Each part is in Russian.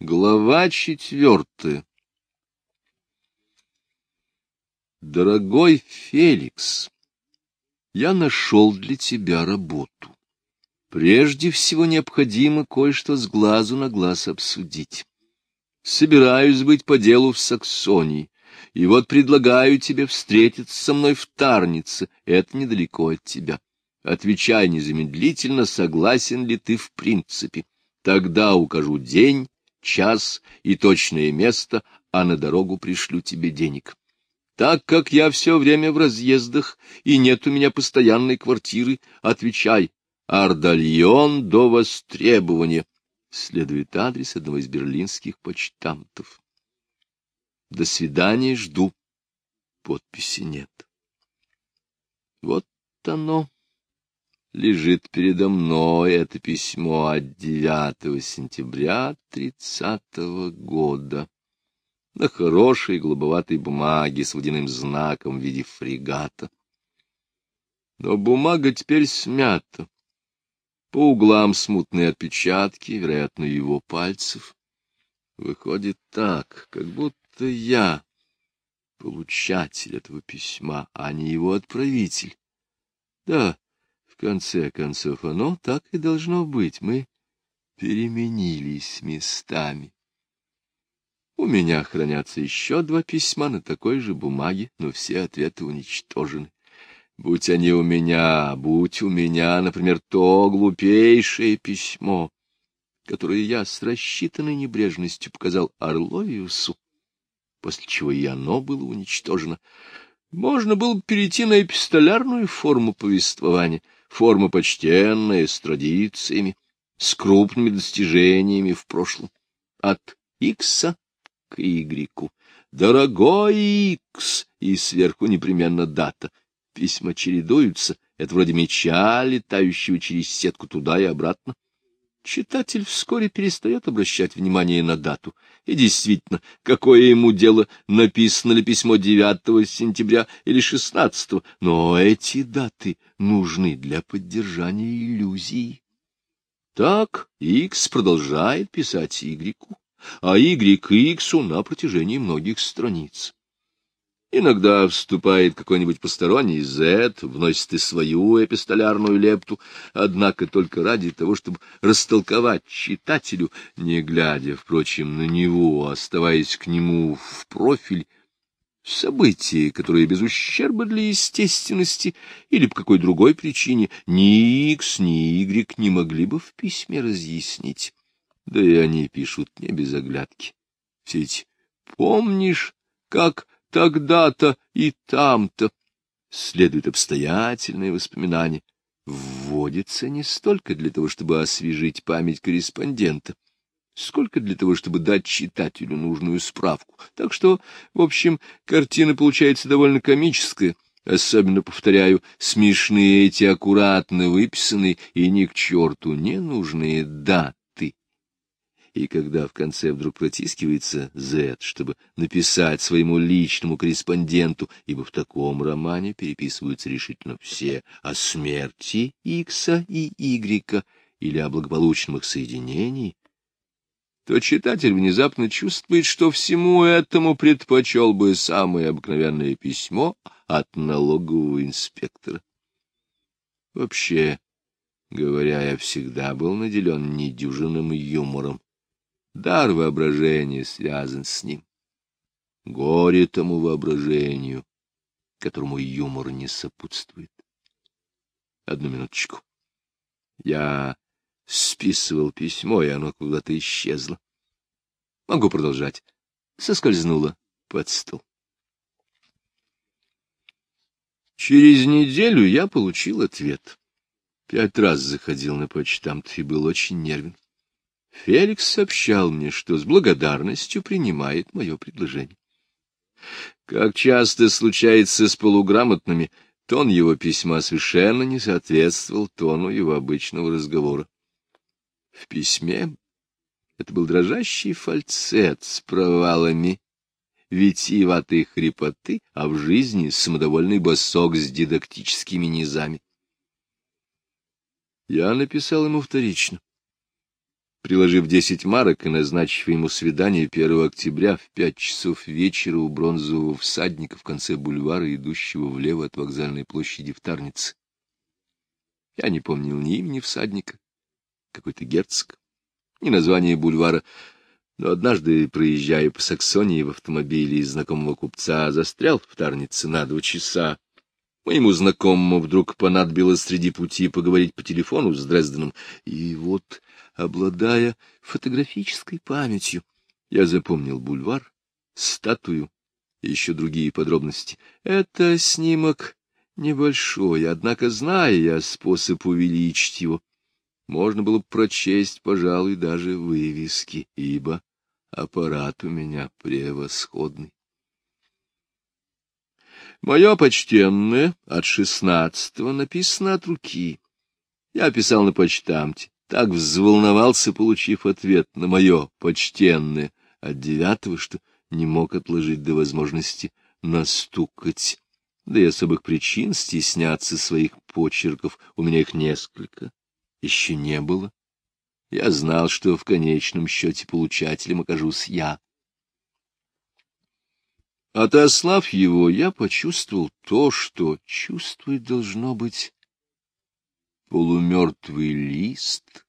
Глава четвертая Дорогой Феликс, я нашел для тебя работу. Прежде всего необходимо кое-что с глазу на глаз обсудить. Собираюсь быть по делу в Саксонии, и вот предлагаю тебе встретиться со мной в Тарнице, это недалеко от тебя. Отвечай незамедлительно, согласен ли ты в принципе. Тогда укажу день, час и точное место, а на дорогу пришлю тебе денег. Так как я все время в разъездах и нет у меня постоянной квартиры, отвечай, Ардальон до востребования. Следует адрес одного из берлинских почтамтов. До свидания, жду. Подписи нет. Вот оно лежит передо мной это письмо от 9 сентября 30 -го года на хорошей голубоватой бумаге с водяным знаком в виде фрегата. Но бумага теперь смята. По углам смутные отпечатки, вероятно, его пальцев. Выходит так, как будто я получатель этого письма, а не его отправитель. Да, конце концов, оно так и должно быть. Мы переменились местами. У меня хранятся еще два письма на такой же бумаге, но все ответы уничтожены. Будь они у меня, будь у меня, например, то глупейшее письмо, которое я с рассчитанной небрежностью показал Орловиусу, после чего и оно было уничтожено, можно было бы перейти на эпистолярную форму повествования — форма почтенная, с традициями, с крупными достижениями в прошлом. От Икса к Игреку. Дорогой Икс! И сверху непременно дата. Письма чередуются. Это вроде меча, летающего через сетку туда и обратно. Читатель вскоре перестает обращать внимание на дату. И действительно, какое ему дело, написано ли письмо 9 сентября или 16, но эти даты нужны для поддержания иллюзии. Так Икс продолжает писать Игреку, а Игрек Иксу на протяжении многих страниц. Иногда вступает какой-нибудь посторонний Z, вносит и свою эпистолярную лепту, однако только ради того, чтобы растолковать читателю, не глядя, впрочем, на него, оставаясь к нему в профиль, события, которые без ущерба для естественности или по какой другой причине ни X, ни Y не могли бы в письме разъяснить. Да и они пишут не без оглядки. Все эти «помнишь, как...» тогда-то и там-то. Следует обстоятельное воспоминание. Вводится не столько для того, чтобы освежить память корреспондента, сколько для того, чтобы дать читателю нужную справку. Так что, в общем, картина получается довольно комическая, особенно, повторяю, смешные эти аккуратно выписанные и ни к черту не нужные даты и когда в конце вдруг протискивается Z, чтобы написать своему личному корреспонденту, ибо в таком романе переписываются решительно все о смерти Икса и Игрека или о благополучном их соединении, то читатель внезапно чувствует, что всему этому предпочел бы самое обыкновенное письмо от налогового инспектора. Вообще, говоря, я всегда был наделен недюжинным юмором. Дар воображения связан с ним. Горе тому воображению, которому юмор не сопутствует. Одну минуточку. Я списывал письмо, и оно куда-то исчезло. Могу продолжать. Соскользнуло под стол. Через неделю я получил ответ. Пять раз заходил на почтамт и был очень нервен. Феликс сообщал мне, что с благодарностью принимает мое предложение. Как часто случается с полуграмотными, тон его письма совершенно не соответствовал тону его обычного разговора. В письме это был дрожащий фальцет с провалами витиеватой хрипоты, а в жизни самодовольный босок с дидактическими низами. Я написал ему вторично приложив десять марок и назначив ему свидание 1 октября в пять часов вечера у бронзового всадника в конце бульвара, идущего влево от вокзальной площади в Тарнице. Я не помнил ни имени всадника, какой-то герцог, ни названия бульвара, но однажды, проезжая по Саксонии в автомобиле из знакомого купца, застрял в Тарнице на два часа. Моему знакомому вдруг понадобилось среди пути поговорить по телефону с Дрезденом, и вот обладая фотографической памятью. Я запомнил бульвар, статую и еще другие подробности. Это снимок небольшой, однако, зная я способ увеличить его, можно было прочесть, пожалуй, даже вывески, ибо аппарат у меня превосходный. Мое почтенное от шестнадцатого написано от руки. Я писал на почтамте так взволновался, получив ответ на мое почтенное от девятого, что не мог отложить до возможности настукать. Да и особых причин стесняться своих почерков у меня их несколько еще не было. Я знал, что в конечном счете получателем окажусь я. Отослав его, я почувствовал то, что чувствовать должно быть полумертвый лист,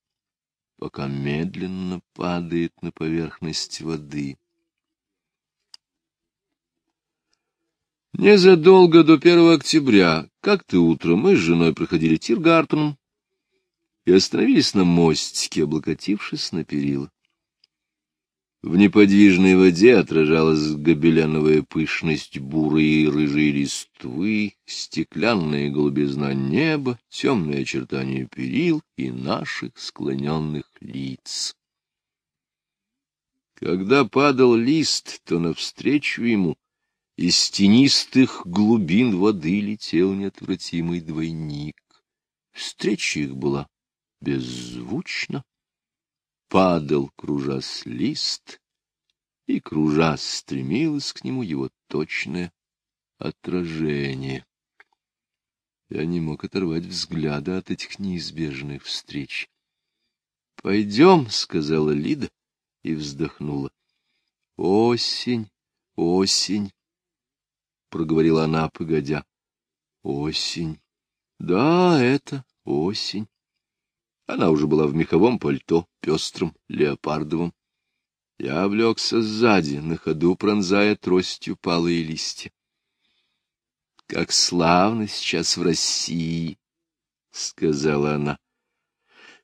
пока медленно падает на поверхность воды. Незадолго до 1 октября, как-то утром, мы с женой проходили Тиргартеном и остановились на мостике, облокотившись на перила. В неподвижной воде отражалась гобеленовая пышность бурой и рыжей листвы, стеклянная голубизна неба, темные очертания перил и наших склоненных лиц. Когда падал лист, то навстречу ему из тенистых глубин воды летел неотвратимый двойник. Встреча их была беззвучна падал, кружась лист, и, кружась, стремилось к нему его точное отражение. Я не мог оторвать взгляда от этих неизбежных встреч. — Пойдем, — сказала Лида и вздохнула. — Осень, осень, — проговорила она, погодя. — Осень. Да, это осень. Она уже была в меховом пальто, пестром, леопардовом. Я влегся сзади, на ходу пронзая тростью палые листья. «Как славно сейчас в России!» — сказала она.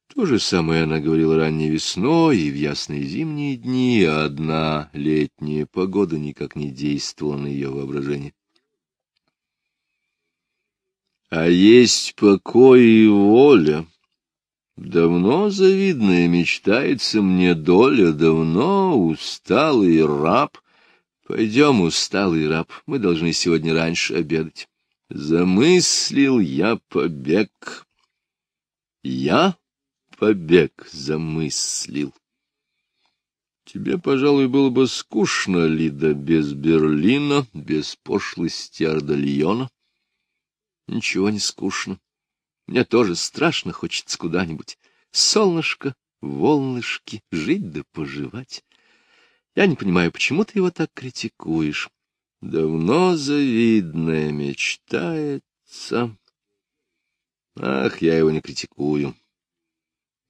То же самое она говорила ранней весной и в ясные зимние дни, а одна летняя погода никак не действовала на ее воображение. А есть покой и воля, Давно завидная мечтается мне доля, давно усталый раб. Пойдем, усталый раб, мы должны сегодня раньше обедать. Замыслил я побег. Я побег замыслил. Тебе, пожалуй, было бы скучно, Лида, без Берлина, без пошлости Ордальона. Ничего не скучно. Мне тоже страшно хочется куда-нибудь. Солнышко, волнышки, жить да поживать. Я не понимаю, почему ты его так критикуешь. Давно завидная мечтается. Ах, я его не критикую.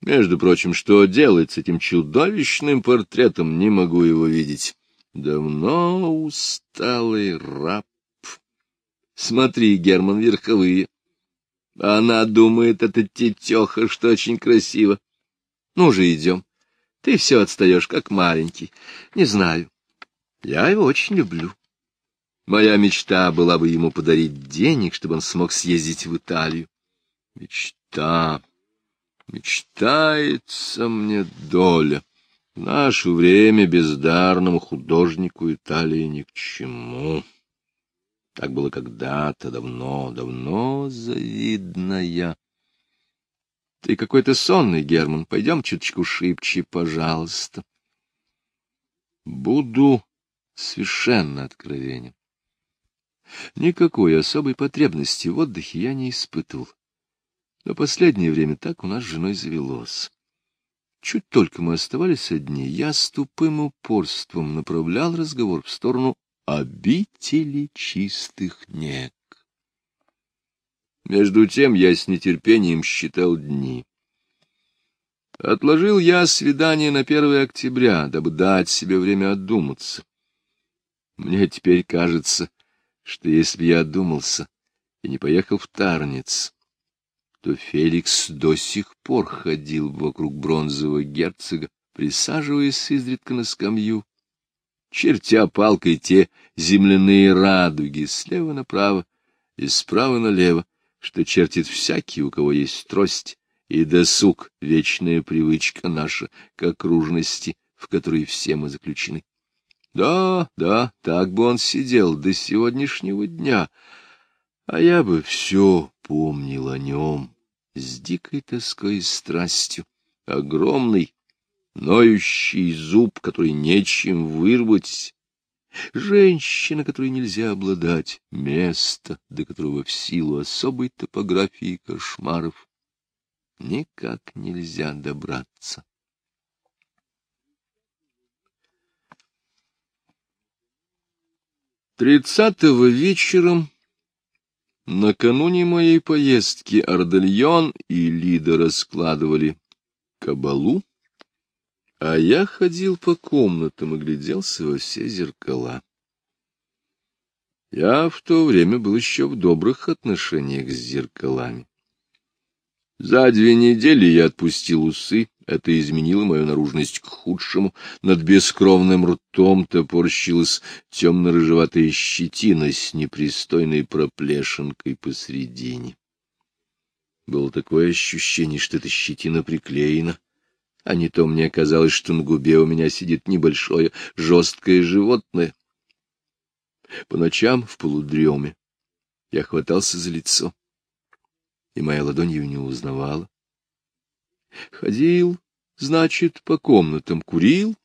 Между прочим, что делать с этим чудовищным портретом, не могу его видеть. Давно усталый раб. Смотри, Герман, верховые. Она думает, это тетеха, что очень красиво. Ну же, идем. Ты все отстаешь, как маленький. Не знаю. Я его очень люблю. Моя мечта была бы ему подарить денег, чтобы он смог съездить в Италию. Мечта. Мечтается мне доля. В наше время бездарному художнику Италии ни к чему. Так было когда-то, давно, давно завидная. Ты какой-то сонный, Герман. Пойдем чуточку шибче, пожалуйста. Буду совершенно откровенен. Никакой особой потребности в отдыхе я не испытывал. Но последнее время так у нас с женой завелось. Чуть только мы оставались одни, я с тупым упорством направлял разговор в сторону обители чистых нек. Между тем я с нетерпением считал дни. Отложил я свидание на 1 октября, дабы дать себе время отдуматься. Мне теперь кажется, что если бы я одумался и не поехал в Тарниц, то Феликс до сих пор ходил вокруг бронзового герцога, присаживаясь изредка на скамью, чертя палкой те земляные радуги слева направо и справа налево, что чертит всякий, у кого есть трость, и досуг — вечная привычка наша к окружности, в которой все мы заключены. Да, да, так бы он сидел до сегодняшнего дня, а я бы все помнил о нем с дикой тоской и страстью. Огромный, ноющий зуб, который нечем вырвать, женщина, которой нельзя обладать, место, до которого в силу особой топографии кошмаров никак нельзя добраться. Тридцатого вечером, накануне моей поездки, Ардальон и Лида раскладывали кабалу, а я ходил по комнатам и гляделся во все зеркала. Я в то время был еще в добрых отношениях с зеркалами. За две недели я отпустил усы, это изменило мою наружность к худшему. Над бескровным ртом топорщилась темно-рыжеватая щетина с непристойной проплешинкой посредине. Было такое ощущение, что эта щетина приклеена, а не то мне казалось, что на губе у меня сидит небольшое жесткое животное. По ночам в полудреме я хватался за лицо и моя ладонь ее не узнавала. Ходил, значит, по комнатам, курил,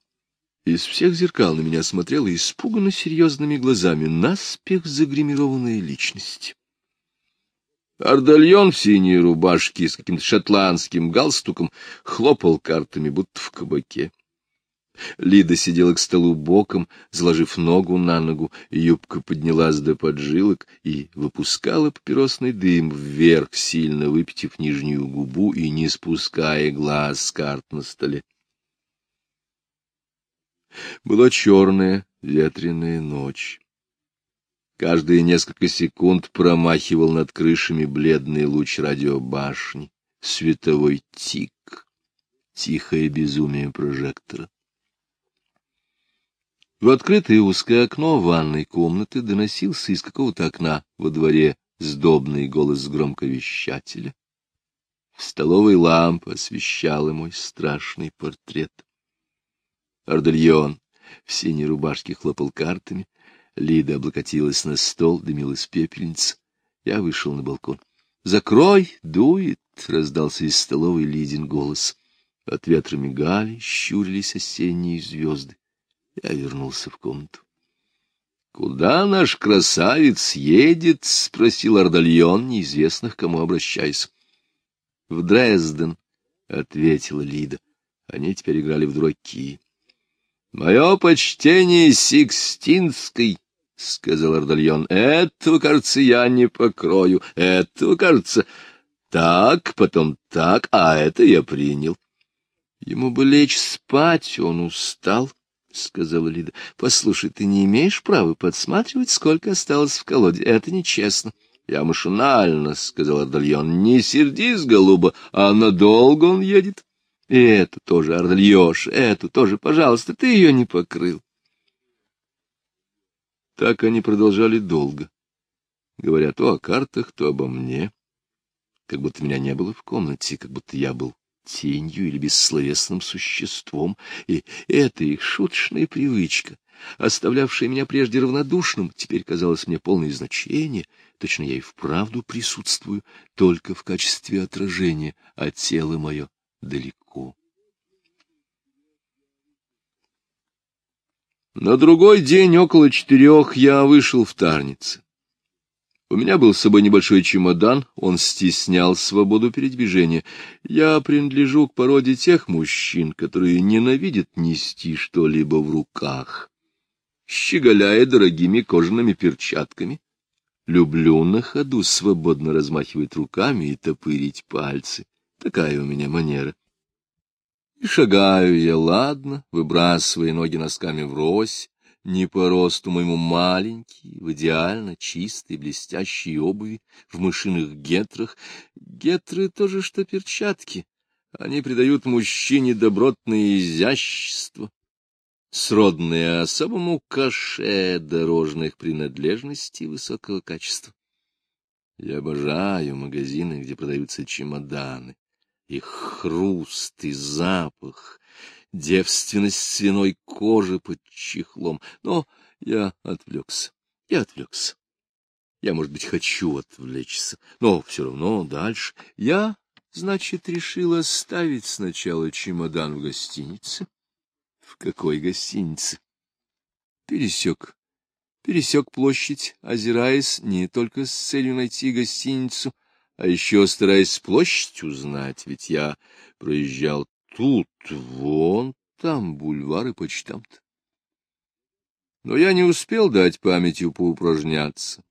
из всех зеркал на меня смотрела испуганно серьезными глазами наспех загримированная личность. Ардальон в синей рубашке с каким-то шотландским галстуком хлопал картами, будто в кабаке. Лида сидела к столу боком, заложив ногу на ногу, юбка поднялась до поджилок и выпускала папиросный дым вверх, сильно выпитив нижнюю губу и не спуская глаз с карт на столе. Была черная ветреная ночь. Каждые несколько секунд промахивал над крышами бледный луч радиобашни, световой тик, тихое безумие прожектора. В открытое узкое окно ванной комнаты доносился из какого-то окна во дворе сдобный голос громковещателя. В столовой лампа освещала мой страшный портрет. Ардельон в синей рубашке хлопал картами, Лида облокотилась на стол, дымилась пепельница. Я вышел на балкон. «Закрой, дует!» — раздался из столовой Лидин голос. От ветра мигали, щурились осенние звезды. Я вернулся в комнату. — Куда наш красавец едет? — спросил Ардальон, неизвестных кому обращаясь. — В Дрезден, — ответила Лида. Они теперь играли в дураки. — Мое почтение Сикстинской, — сказал Ардальон. — Этого, кажется, я не покрою. Этого, кажется, так, потом так, а это я принял. Ему бы лечь спать, он устал. — сказала Лида. — Послушай, ты не имеешь права подсматривать, сколько осталось в колоде. Это нечестно. — Я машинально, — сказал Ардальон. — Не сердись, голуба, а надолго он едет. — И эту тоже, Ардальош, эту тоже, пожалуйста, ты ее не покрыл. Так они продолжали долго, говоря то о картах, то обо мне, как будто меня не было в комнате, как будто я был тенью или бессловесным существом, и эта их шуточная привычка, оставлявшая меня прежде равнодушным, теперь казалась мне полной значения, точно я и вправду присутствую только в качестве отражения, а тело мое далеко. На другой день около четырех я вышел в Тарнице. У меня был с собой небольшой чемодан, он стеснял свободу передвижения. Я принадлежу к породе тех мужчин, которые ненавидят нести что-либо в руках. Щеголяя дорогими кожаными перчатками, люблю на ходу свободно размахивать руками и топырить пальцы. Такая у меня манера. Шагаю я, ладно, выбрасывая ноги носками врозь, не по росту моему маленький, в идеально чистой блестящей обуви, в мышиных гетрах. Гетры тоже что перчатки. Они придают мужчине добротное изящество, сродное особому каше дорожных принадлежностей высокого качества. Я обожаю магазины, где продаются чемоданы. Их хруст и запах девственность свиной кожи под чехлом. Но я отвлекся, я отвлекся. Я, может быть, хочу отвлечься, но все равно дальше. Я, значит, решил оставить сначала чемодан в гостинице. В какой гостинице? Пересек. Пересек площадь, озираясь не только с целью найти гостиницу, а еще стараясь площадь узнать, ведь я проезжал тут, вон там бульвар и почтамт. Но я не успел дать памятью поупражняться.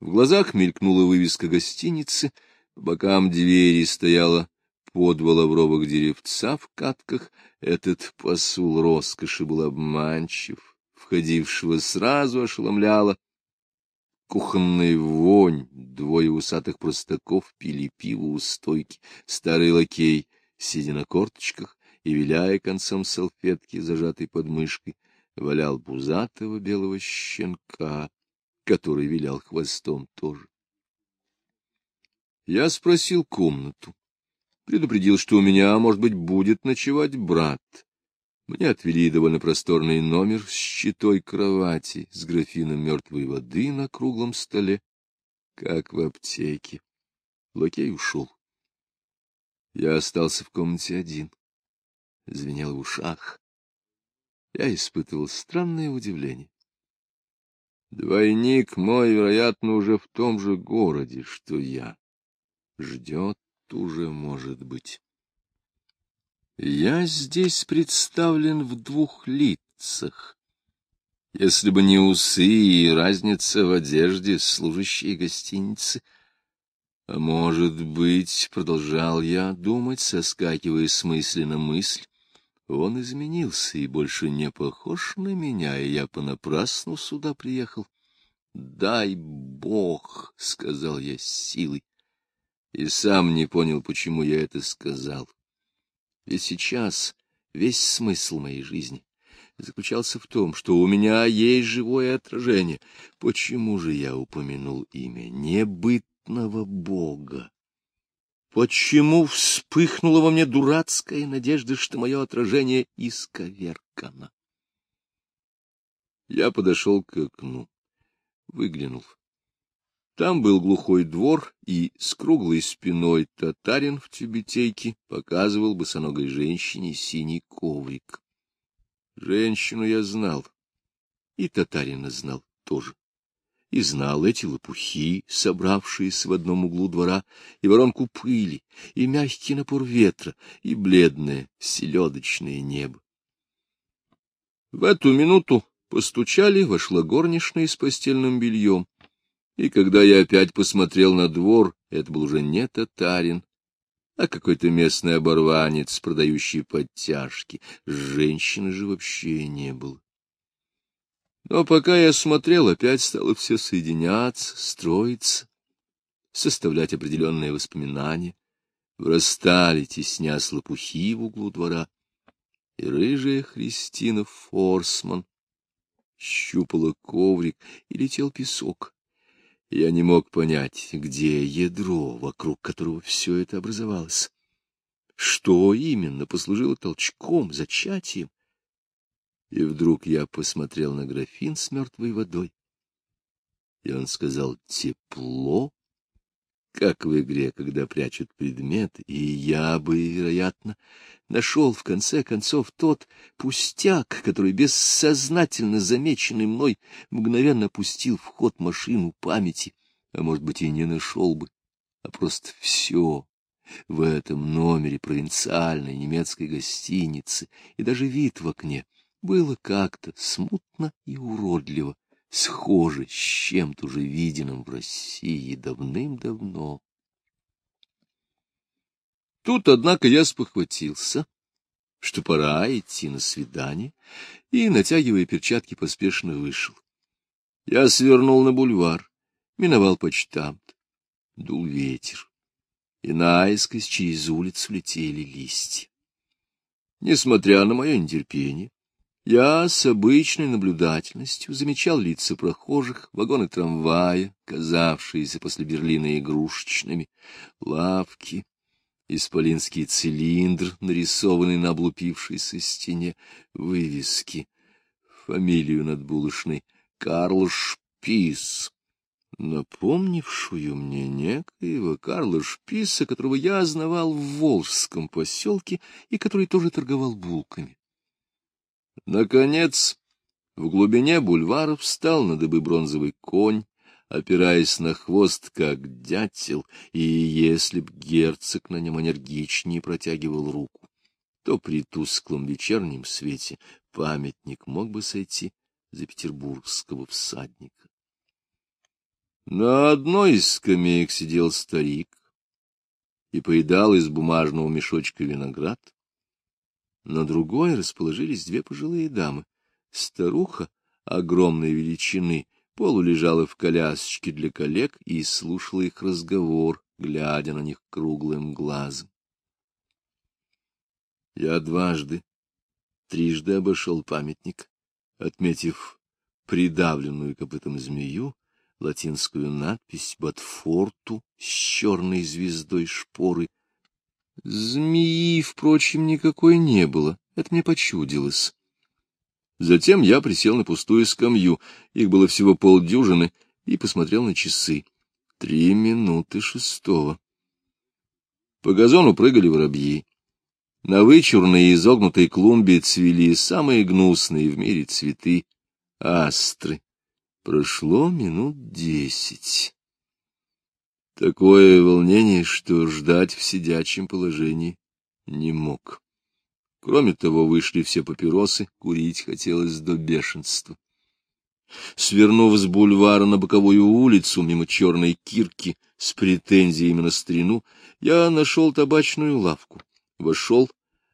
В глазах мелькнула вывеска гостиницы, по бокам двери стояла по два лавровых деревца в катках. Этот посул роскоши был обманчив, входившего сразу ошеломляла. Кухонная вонь, двое усатых простаков пили пиво у стойки, старый лакей — сидя на корточках и виляя концом салфетки, зажатой под мышкой, валял пузатого белого щенка, который вилял хвостом тоже. Я спросил комнату, предупредил, что у меня, может быть, будет ночевать брат. Мне отвели довольно просторный номер с щитой кровати, с графином мертвой воды на круглом столе, как в аптеке. Лакей ушел. Я остался в комнате один. Звенел в ушах. Я испытывал странное удивление. Двойник мой, вероятно, уже в том же городе, что я. Ждет уже, может быть. Я здесь представлен в двух лицах. Если бы не усы и разница в одежде служащей гостиницы — а может быть, — продолжал я думать, соскакивая с мысли на мысль, — он изменился и больше не похож на меня, и я понапрасну сюда приехал. «Дай Бог!» — сказал я с силой. И сам не понял, почему я это сказал. Ведь сейчас весь смысл моей жизни заключался в том, что у меня есть живое отражение. Почему же я упомянул имя? Не быть смертного бога. Почему вспыхнула во мне дурацкая надежда, что мое отражение исковеркано? Я подошел к окну, выглянул. Там был глухой двор, и с круглой спиной татарин в тюбетейке показывал босоногой женщине синий коврик. Женщину я знал, и татарина знал тоже и знал эти лопухи, собравшиеся в одном углу двора, и воронку пыли, и мягкий напор ветра, и бледное селедочное небо. В эту минуту постучали, вошла горничная с постельным бельем, и когда я опять посмотрел на двор, это был уже не татарин, а какой-то местный оборванец, продающий подтяжки. Женщины же вообще не было. Но пока я смотрел, опять стало все соединяться, строиться, составлять определенные воспоминания. Вырастали, тесня лопухи в углу двора, и рыжая Христина Форсман щупала коврик, и летел песок. Я не мог понять, где ядро, вокруг которого все это образовалось. Что именно послужило толчком, зачатием? И вдруг я посмотрел на графин с мертвой водой. И он сказал «тепло», как в игре, когда прячут предмет, и я бы, вероятно, нашел в конце концов тот пустяк, который бессознательно замеченный мной мгновенно пустил в ход машину памяти. а может быть и не нашел бы, а просто все в этом номере провинциальной немецкой гостиницы и даже вид в окне было как-то смутно и уродливо, схоже с чем-то уже виденным в России давным-давно. Тут, однако, я спохватился, что пора идти на свидание, и, натягивая перчатки, поспешно вышел. Я свернул на бульвар, миновал почтамт. Дул ветер, и наискось через улицу летели листья. Несмотря на мое нетерпение, я с обычной наблюдательностью замечал лица прохожих, вагоны трамвая, казавшиеся после Берлина игрушечными, лавки, исполинский цилиндр, нарисованный на облупившейся стене, вывески, фамилию над булочной Карл Шпис, напомнившую мне некоего Карла Шписа, которого я знавал в Волжском поселке и который тоже торговал булками. Наконец, в глубине бульвара встал на дыбы бронзовый конь, опираясь на хвост, как дятел, и если б герцог на нем энергичнее протягивал руку, то при тусклом вечернем свете памятник мог бы сойти за петербургского всадника. На одной из скамеек сидел старик и поедал из бумажного мешочка виноград. На другой расположились две пожилые дамы. Старуха огромной величины — полулежала в колясочке для коллег и слушала их разговор, глядя на них круглым глазом. Я дважды, трижды обошел памятник, отметив придавленную копытом змею, латинскую надпись «Ботфорту» с черной звездой шпоры. Змеи, впрочем, никакой не было, это мне почудилось. Затем я присел на пустую скамью, их было всего полдюжины, и посмотрел на часы. Три минуты шестого. По газону прыгали воробьи. На вычурной и изогнутой клумбе цвели самые гнусные в мире цветы — астры. Прошло минут десять. Такое волнение, что ждать в сидячем положении не мог. Кроме того, вышли все папиросы, курить хотелось до бешенства. Свернув с бульвара на боковую улицу, мимо черной кирки с претензиями на старину, я нашел табачную лавку. Вошел,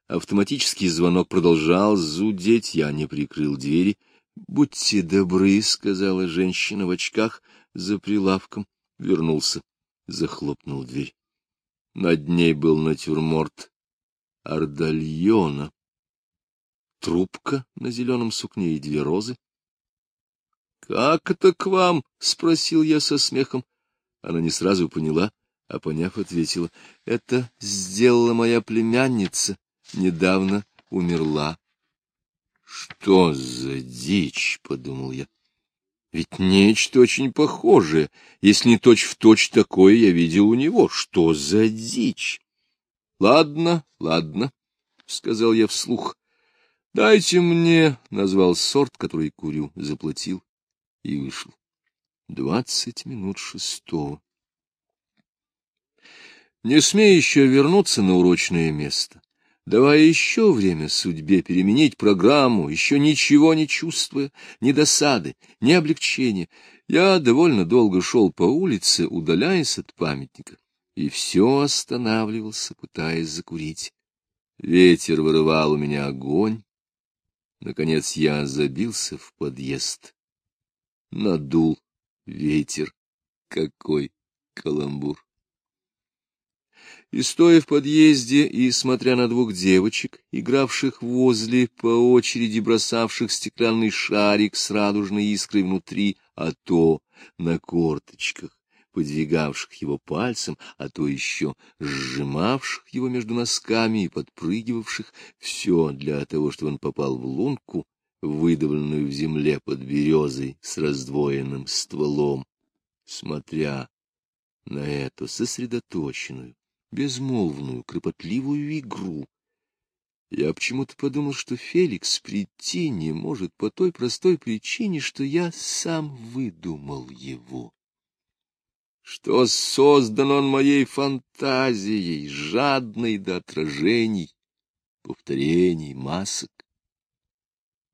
автоматический звонок продолжал зудеть, я не прикрыл двери. — Будьте добры, — сказала женщина в очках за прилавком. Вернулся, захлопнул дверь. Над ней был натюрморт ордальона. Трубка на зеленом сукне и две розы. — Как это к вам? — спросил я со смехом. Она не сразу поняла, а поняв, ответила. — Это сделала моя племянница. Недавно умерла. — Что за дичь? — подумал я. Ведь нечто очень похожее, если не точь-в-точь точь такое я видел у него. Что за дичь? — Ладно, ладно, — сказал я вслух. — Дайте мне, — назвал сорт, который курю, заплатил и вышел. Двадцать минут шестого. Не смея еще вернуться на урочное место, давая еще время судьбе переменить программу, еще ничего не чувствуя, ни досады, ни облегчения, я довольно долго шел по улице, удаляясь от памятника и все останавливался, пытаясь закурить. Ветер вырывал у меня огонь. Наконец я забился в подъезд. Надул ветер. Какой каламбур! И стоя в подъезде и смотря на двух девочек, игравших возле, по очереди бросавших стеклянный шарик с радужной искрой внутри, а то на корточках, подвигавших его пальцем, а то еще сжимавших его между носками и подпрыгивавших, все для того, чтобы он попал в лунку, выдавленную в земле под березой с раздвоенным стволом, смотря на эту сосредоточенную, безмолвную, кропотливую игру. Я почему-то подумал, что Феликс прийти не может по той простой причине, что я сам выдумал его. что создан он моей фантазией, жадной до отражений, повторений, масок,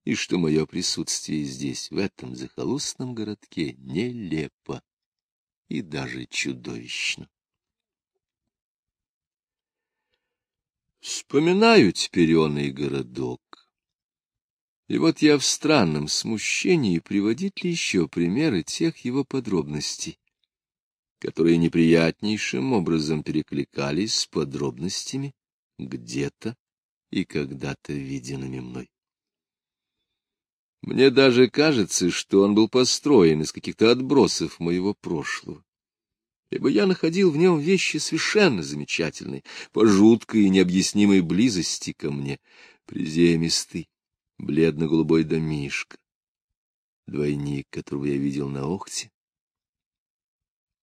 и что мое присутствие здесь, в этом захолустном городке, нелепо и даже чудовищно. Вспоминаю теперь он и городок. И вот я в странном смущении, приводить ли еще примеры тех его подробностей, которые неприятнейшим образом перекликались с подробностями где-то и когда-то виденными мной. Мне даже кажется, что он был построен из каких-то отбросов моего прошлого ибо я находил в нем вещи совершенно замечательные, по жуткой и необъяснимой близости ко мне, приземистый, бледно-голубой домишко, двойник, которого я видел на Охте,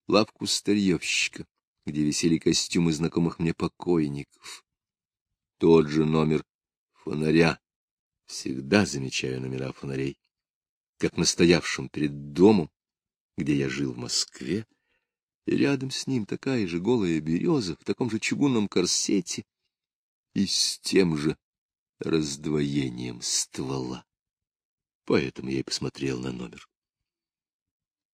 лавку старьевщика, где висели костюмы знакомых мне покойников, тот же номер фонаря, всегда замечаю номера фонарей, как настоявшим перед домом, где я жил в Москве, и рядом с ним такая же голая береза в таком же чугунном корсете и с тем же раздвоением ствола. Поэтому я и посмотрел на номер.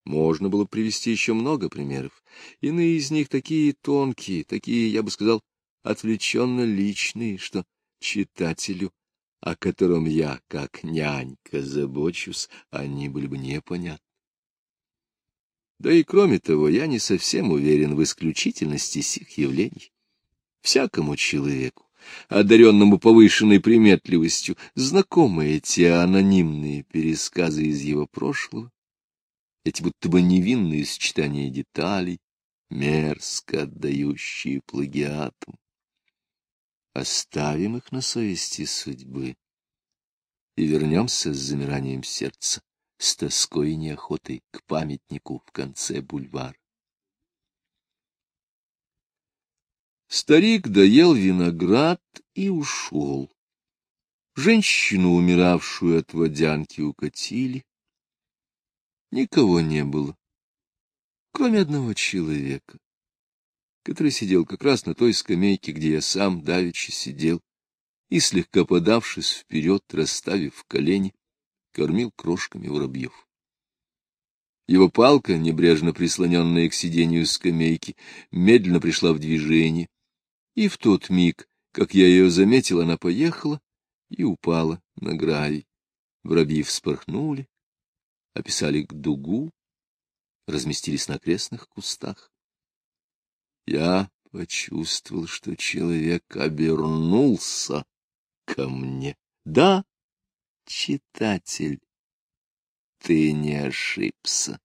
Можно было привести еще много примеров. Иные из них такие тонкие, такие, я бы сказал, отвлеченно личные, что читателю, о котором я, как нянька, забочусь, они были бы непонятны. Да и кроме того, я не совсем уверен в исключительности сих явлений. Всякому человеку, одаренному повышенной приметливостью, знакомы эти анонимные пересказы из его прошлого, эти будто бы невинные сочетания деталей, мерзко отдающие плагиатам. Оставим их на совести судьбы и вернемся с замиранием сердца с тоской и неохотой к памятнику в конце бульвара. Старик доел виноград и ушел. Женщину, умиравшую от водянки, укатили. Никого не было, кроме одного человека, который сидел как раз на той скамейке, где я сам давеча сидел, и, слегка подавшись вперед, расставив колени, кормил крошками воробьев. Его палка, небрежно прислоненная к сиденью скамейки, медленно пришла в движение, и в тот миг, как я ее заметил, она поехала и упала на гравий. Воробьи вспорхнули, описали дугу, разместились на окрестных кустах. Я почувствовал, что человек обернулся ко мне. Да, читатель, ты не ошибся.